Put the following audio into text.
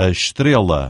a estrela.